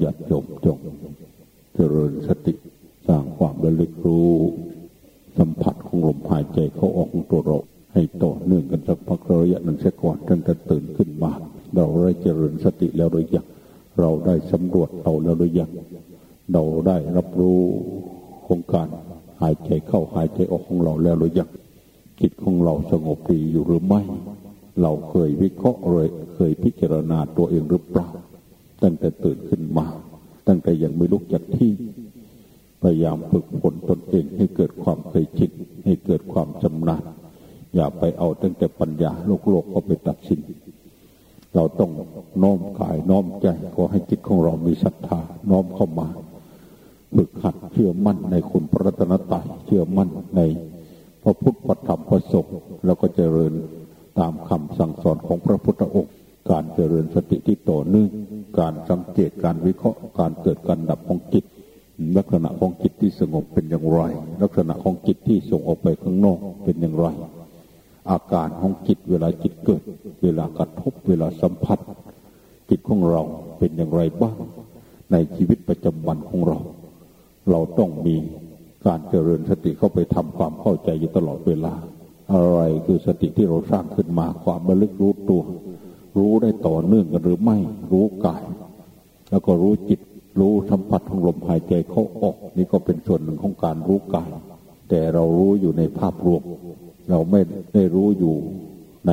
หยัดจบจบเจริญสติสร้างความระลึกรู้ สัมผัสของลมหายใจเขาออกของตัวเราให้ต่อเนื่องกันสักพักระยะหนึ่งเสียก่อนจนจะตื่นขึ้นมา เราได้เจริญสติแล้วหรือยังเราได้สำรวจเราแล้วหรือยังเราได้รับรู้โครงการหายใจเข้าหายใจออกของเราแล้วหรือยังจิตของเราสงบดีอยู่หรือไม่ เราเคยวิเคราะห์เลยเคยพิจารณาตัวเองหรือเปล่า ตั้งแต่ตื่นขึ้นมา ตั้งแต่ยังไม่ลุกจากที่ พยายามฝึกฝนตนเองให้เกิดความเคยชินให้เกิดความชำนาญอย่าไปเอาตั้งแต่ปัญญาโลกโลกก็ไปตัดสิน เราต้องน้อมกายน้อมใจขอให้จิตของเรามีศรัทธาน้อมเข้ามาฝึกหัดเชื่อมั่นในคุณพระรัตนตรัยเชื่อมั่นในพระพุทธพระธรรมพระสงฆ์แล้วก็เจริญตามคำสั่งสอนของพระพุทธองค์ การเจริญสติที่ต่อเนื่องการสังเกตการวิเคราะห์การเกิดการดับของจิต ลักษณะของจิตที่สงบเป็นอย่างไร ลักษณะของจิตที่ส่งออกไปข้างนอกเป็นอย่างไร อาการของจิตเวลาจิตเกิด เวลากระทบเวลาสัมผัส จิตของเราเป็นอย่างไรบ้าง ในชีวิตประจำวันของเรา เราต้องมีการเจริญสติเข้าไปทำความเข้าใจอยู่ตลอดเวลา อะไรคือสติที่เราสร้างขึ้นมาความบรลึกรู้ตัว รู้ได้ต่อเนื่องกันหรือไม่ รู้กาย แล้วก็รู้จิต รู้สัมผัสของลมหายใจเข้าออก นี่ก็เป็นส่วนหนึ่งของการรู้กาย แต่เรารู้อยู่ในภาพรวม เราไม่ได้รู้อยู่ใน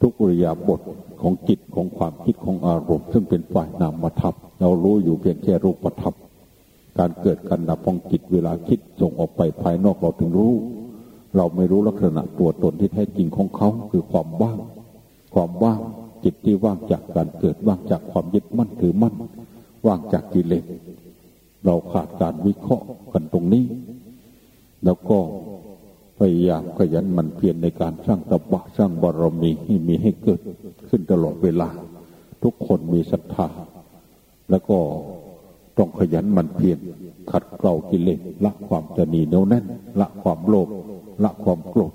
ทุกอริยาบทของจิตของความคิดของอารมณ์ ซึ่งเป็นฝ่ายนามธรรมเรารู้อยู่เพียงแค่รูปธรรมการเกิดการดับของจิตเวลาคิดส่งออกไปภายนอกเราถึงรู้ เราไม่รู้ลักษณะตัวตนที่แท้จริงของเขาคือความว่าง ความว่าง จิตที่ว่างจากการเกิดว่างจากความยึดมั่นถือมั่น ว่างจากกิเลสเราขาดการวิเคราะห์กันตรงนี้ แล้วก็พยายามขยันมันเพียรในการสร้างตบะสร้างบารมีให้มีให้เกิดขึ้นตลอดเวลา ทุกคนมีศรัทธา แล้วก็ต้องขยันมันเพียรขัดเกลากิเลสละความตนีเนียวแน่นละความโลภละความโกรธ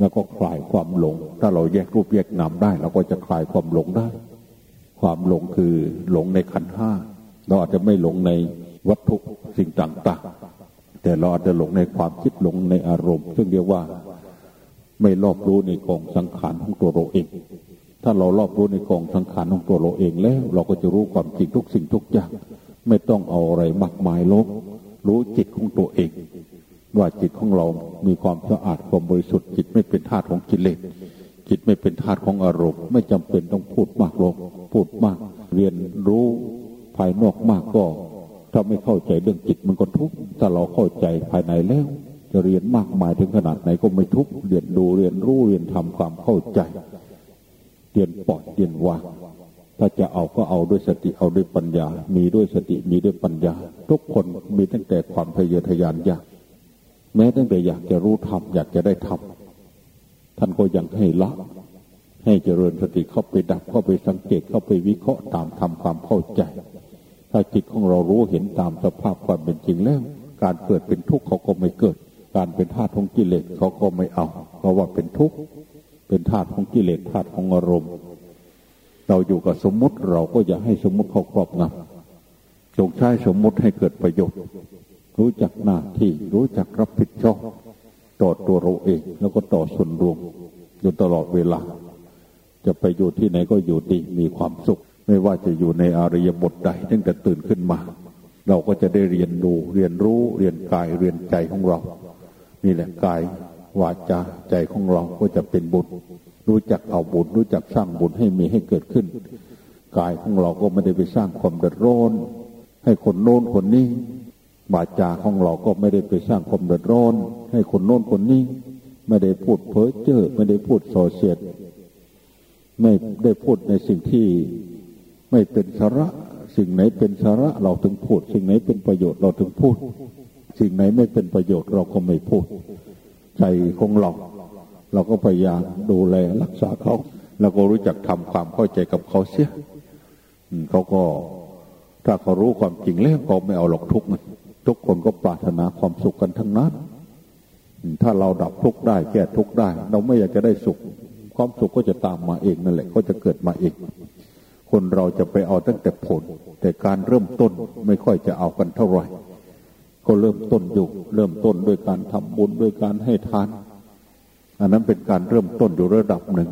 แล้วก็คลายความหลง ถ้าเราแยกรูปแยกนามได้เราก็จะคลายความหลงได้ ความหลงคือหลงในขันห้าเราอาจจะไม่หลงในวัตถุสิ่งต่างๆ แต่เราอาจจะหลงในความคิดหลงในอารมณ์ ซึ่งเรียกว่าไม่รอบรู้ในกองสังขารของตัวเราเอง ถ้าเรารอบรู้ในกองสังขารของตัวเราเองแล้ว เราก็จะรู้ความจริงทุกสิ่งทุกอย่าง ไม่ต้องเอาอะไรมากมายลบรู้จิตของตัวเอง ว่าจิตของเรา มีความสะอาดความบริสุทธิ์จิตไม่เป็นธาตุของกิเลสจิตไม่เป็นธาตุของอารมณ์ ไม่จำเป็นต้องพูดมากลงพูดมาก เรียนรู้ภายนอกมากก็ ถ้าไม่เข้าใจเรื่องจิตมันก็ทุกข์ถ้าเราเข้าใจภายในแล้ว จะเรียนมากมายถึงขนาดไหนก็ไม่ทุกข์เรียนดูเรียนรู้เรียนทำความเข้าใจเรียนปล่อยเรียนวางถ้าจะเอาก็เอาด้วยสติเอาด้วยปัญญา มีด้วยสติมีด้วยปัญญา ทุกคนมีตั้งแต่ความทะเยอทะยานอยาก แม้ตั้งแต่อยากจะรู้ธรรมอยากจะได้ธรรมท่านก็ยังให้ละ ให้เจริญสติเข้าไปดับเข้าไปสังเกตเข้าไปวิเคราะห์ตามทำความเข้าใจ ถ้าจิตของเรารู้เห็นตามสภาพความเป็นจริงแล้ว การเกิดเป็นทุกข์เขาก็ไม่เกิด การเป็นธาตุของกิเลสเขาก็ไม่เอา เพราะว่าเป็นทุกข์เป็นธาตุของกิเลสธาตุของอารมณ์ เราอยู่กับสมมุติเราก็อย่าให้สมมุติเขาครอบงำจงใช้สมมุติให้เกิดประโยชน์ รู้จักหน้าที่รู้จักรับผิดชอบต่อตัวเราเอง แล้วก็ต่อส่วนรวมอยู่ตลอดเวลา จะไปอยู่ที่ไหนก็อยู่ดีมีความสุข ไม่ว่าจะอยู่ในอริยบทใดตั้งแต่ตื่นขึ้นมา เราก็จะได้เรียนดูเรียนรู้เรียนกายเรียนใจของเรา นี่แหละกายวาจาใจของเราก็จะเป็นบุญรู้จักเอาบุญรู้จักสร้างบุญให้มีให้เกิดขึ้น กายของเราก็ไม่ได้ไปสร้างความเดือดร้อนให้คนโน้นคนนี้ บาจาของเราก็ไม่ได้ไปสร้างความเดือดร้อน ให้คนโน้นคนนี้ ไม่ได้พูดเพ้อเจ้อไม่ได้พูดส่อเสียด ไม่ได้พูดในสิ่งที่ไม่เป็นสาระ สิ่งไหนเป็นสาระเราถึงพูด สิ่งไหนเป็นประโยชน์เราถึงพูด สิ่งไหนไม่เป็นประโยชน์เราก็ไม่พูด ใจของเราเราก็พยายามดูแลรักษาเขาแล้วก็รู้จักทำความเข้าใจกับเขาเสียเขาก็ถ้าเขารู้ความจริงแล้วเขาไม่เอาหรอกทุกข์ ทุกคนก็ปรารถนาความสุขกันทั้งนั้น ถ้าเราดับทุกข์ได้ แก้ทุกข์ได้ เราไม่อยากจะได้สุข ความสุขก็จะตามมาเองนั่นแหละ ก็จะเกิดมาเอง คนเราจะไปเอาตั้งแต่ผล แต่การเริ่มต้นไม่ค่อยจะเอากันเท่าไหร่ ก็เริ่มต้นอยู่ เริ่มต้นด้วยการทำบุญด้วยการให้ทาน อันนั้นเป็นการเริ่มต้นอยู่ระดับหนึ่ง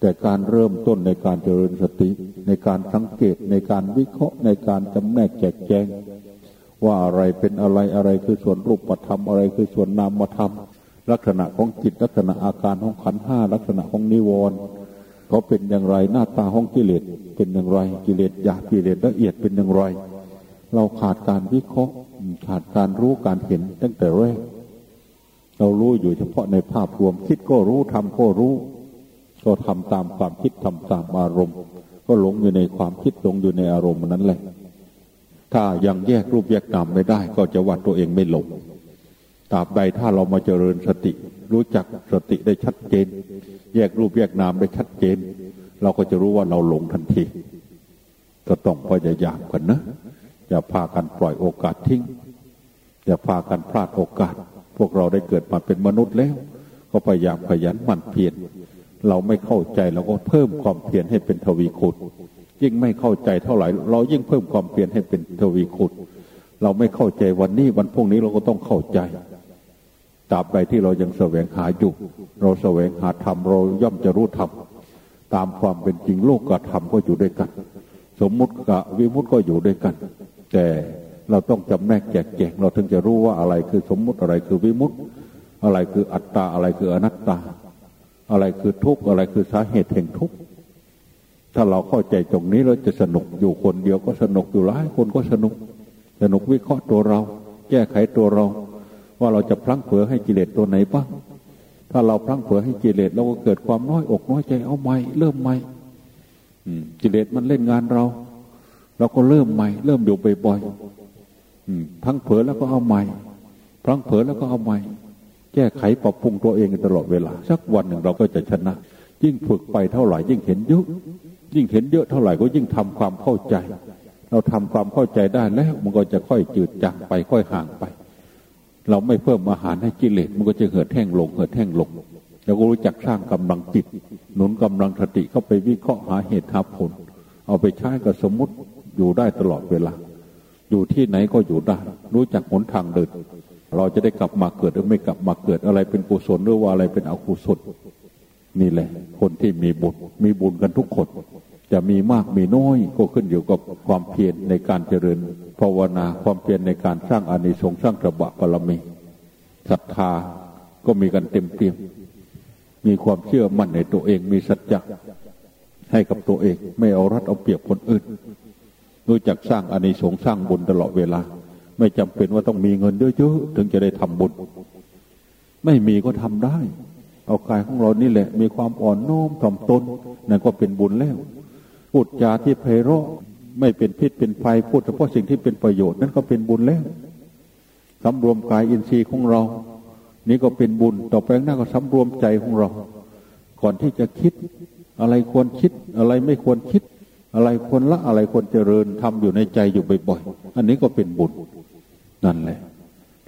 แต่การเริ่มต้นในการเจริญสติ ในการสังเกตในการวิเคราะห์ในการจำแนกแจกแจง ว่าอะไรเป็นอะไรอะไรคือส่วนรูปธรรมอะไรคือส่วนนามธรรมลักษณะของจิตลักษณะอาการของขันห้าลักษณะของนิวรณ์เขาเป็นอย่างไรหน้าตาของกิเลสเป็นอย่างไรกิเลสหยาบกิเลสละเอียดเป็นอย่างไร เราขาดการวิเคราะห์ขาดการรู้การเห็นตั้งแต่แรกเรารู้อยู่เฉพาะในภาพรวม คิดก็รู้ทำก็รู้ ก็ทำตามความคิดทำตามอารมณ์ ก็หลงอยู่ในความคิดหลงอยู่ในอารมณ์นั้นแหละ ถ้ายังแยกรูปแยกนามไม่ได้ ก็จะว่าตัวเองไม่หลงตราบใดถ้าเรามาเจริญสติ รู้จักสติได้ชัดเจน แยกรูปแยกนามได้ชัดเจน เราก็จะรู้ว่าเราหลงทันทีก็ต้องพยายามกันนะ อย่าพากันปล่อยโอกาสทิ้ง อย่าพากันพลาดโอกาส พวกเราได้เกิดมาเป็นมนุษย์แล้ว ก็พยายามขยันหมั่นเพียรเราไม่เข้าใจเราก็เพิ่มความเพียรให้เป็นทวีคูณ ยิ่งไม่เข้าใจเท่าไหร่ เรายิ่งเพิ่มความเพียรให้เป็นทวีคูณเราไม่เข้าใจวันนี้วันพรุ่งนี้เราก็ต้องเข้าใจตราบใดที่เรายังแสวงหาอยู่ เราแสวงหาธรรมเราย่อมจะรู้ธรรมตามความเป็นจริงโลกกับธรรมก็อยู่ด้วยกัน สมมุติกับวิมุติก็อยู่ด้วยกัน แต่เราต้องจำแนกแจกแจงเราถึงจะรู้ว่าอะไรคือสมมุติอะไรคือวิมุติ อะไรคืออัตตาอะไรคืออนัตตา อะไรคือทุกข์อะไรคือสาเหตุแห่งทุกข์ ถ้าเราเข้าใจตรงนี้เราจะสนุกอยู่คนเดียวก็สนุกอยู่หลายคนก็สนุก สนุกวิเคราะห์ตัวเรา แก้ไขตัวเรา ว่าเราจะพลั้งเผลอให้กิเลสตัวไหนบ้างถ้าเราพลั้งเผลอให้กิเลสเราก็เกิดความน้อยอกน้อยใจเอาใหม่เริ่มใหม่กิเลสมันเล่นงานเรา เราก็เริ่มใหม่ เริ่มอยู่บ่อยๆพลั้งเผลอแล้วก็เอาใหม่พลั้งเผลอแล้วก็เอาใหม่ แก้ไขปรับปรุงตัวเองตลอดเวลา สักวันหนึ่งเราก็จะชนะ ยิ่งฝึกไปเท่าไหร่ยิ่งเห็นเยอะยิ่งเห็นเยอะเท่าไหร่ก็ยิ่งทำความเข้าใจ เราทำความเข้าใจได้แล้วมันก็จะค่อยจืดจางไปค่อยห่างไป เราไม่เพิ่มอาหารให้กิเลสมันก็จะเหิดแห้งลงเหิดแห้งลงเราก็รู้จักสร้างกำลังจิตหนุนกำลังสติเข้าไปวิเคราะห์หาเหตุหาผล เอาไปใช้กับสมมติอยู่ได้ตลอดเวลา อยู่ที่ไหนก็อยู่ได้ รู้จักหนทางเดิน เราจะได้กลับมาเกิดหรือไม่กลับมาเกิดอะไรเป็นกุศลหรือว่าอะไรเป็นอกุศล นี่แหละ คนที่มีบุญมีบุญกันทุกคน จะมีมากมีน้อยก็ขึ้นอยู่กับความเพียรในการเจริญภาวนาความเพียรในการสร้างอานิสงส์สร้างตบะบารมีศรัทธาก็มีกันเต็มเปี่ยมมีความเชื่อมั่นในตัวเองมีสัจจะให้กับตัวเอง ไม่เอารัดเอาเปรียบคนอื่นรู้จักสร้างอานิสงส์สร้างบุญตลอดเวลา ไม่จำเป็นว่าต้องมีเงินเยอะๆถึงจะได้ทำบุญ ไม่มีก็ทำได้ เอากายของเรานี่แหละ มีความอ่อนน้อมถ่อมตนนั่นก็เป็นบุญแล้วพูดจาที่ไพเราะไม่เป็นพิษเป็นภัยพูดเฉพาะสิ่งที่เป็นประโยชน์นั่นก็เป็นบุญแล้วสำรวมกายอินทรีย์ของเรา นี่ก็เป็นบุญต่อไปหน้าก็สำรวมใจของเรา ก่อนที่จะคิด อะไรควรคิด อะไรไม่ควรคิด อะไรควรละอะไรควรเจริญทำอยู่ในใจอยู่บ่อยๆอันนี้ก็เป็นบุญนั่นแหละ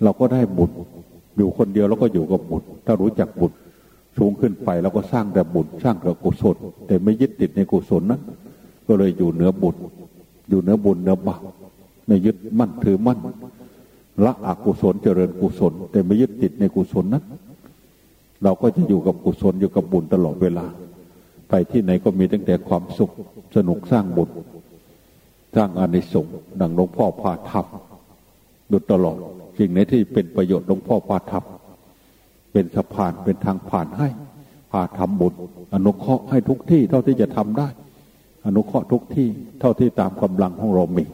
เราก็ได้บุญอยู่คนเดียวเราก็อยู่กับบุญถ้ารู้จักบุญ สูงขึ้นไปเราก็สร้างแต่บุญสร้างแต่กุศลแต่ไม่ยึดติดในกุศลนั้นก็เลยอยู่เหนือบุญอยู่เหนือบุญเหนือบาปไม่ยึดมั่นถือมั่นละอกุศลเจริญกุศล แต่ไม่ยึดติดในกุศลนั้น เราก็จะอยู่กับกุศลอยู่กับบุญตลอดเวลา ไปที่ไหนก็มีตั้งแต่ความสุขสนุกสร้างบุญสร้างอานิสงส์ดังหลวงพ่อพาทับดุตลอดสิ่งไหนที่เป็นประโยชน์หลวงพ่อพาทับ เป็นสะพานเป็นทางผ่านให้พาทำบุญอนุเคราะห์ให้ทุกที่เท่าที่จะทำได้ อนุเคราะห์ทุกที่เท่าที่ตามกำลังของเรามี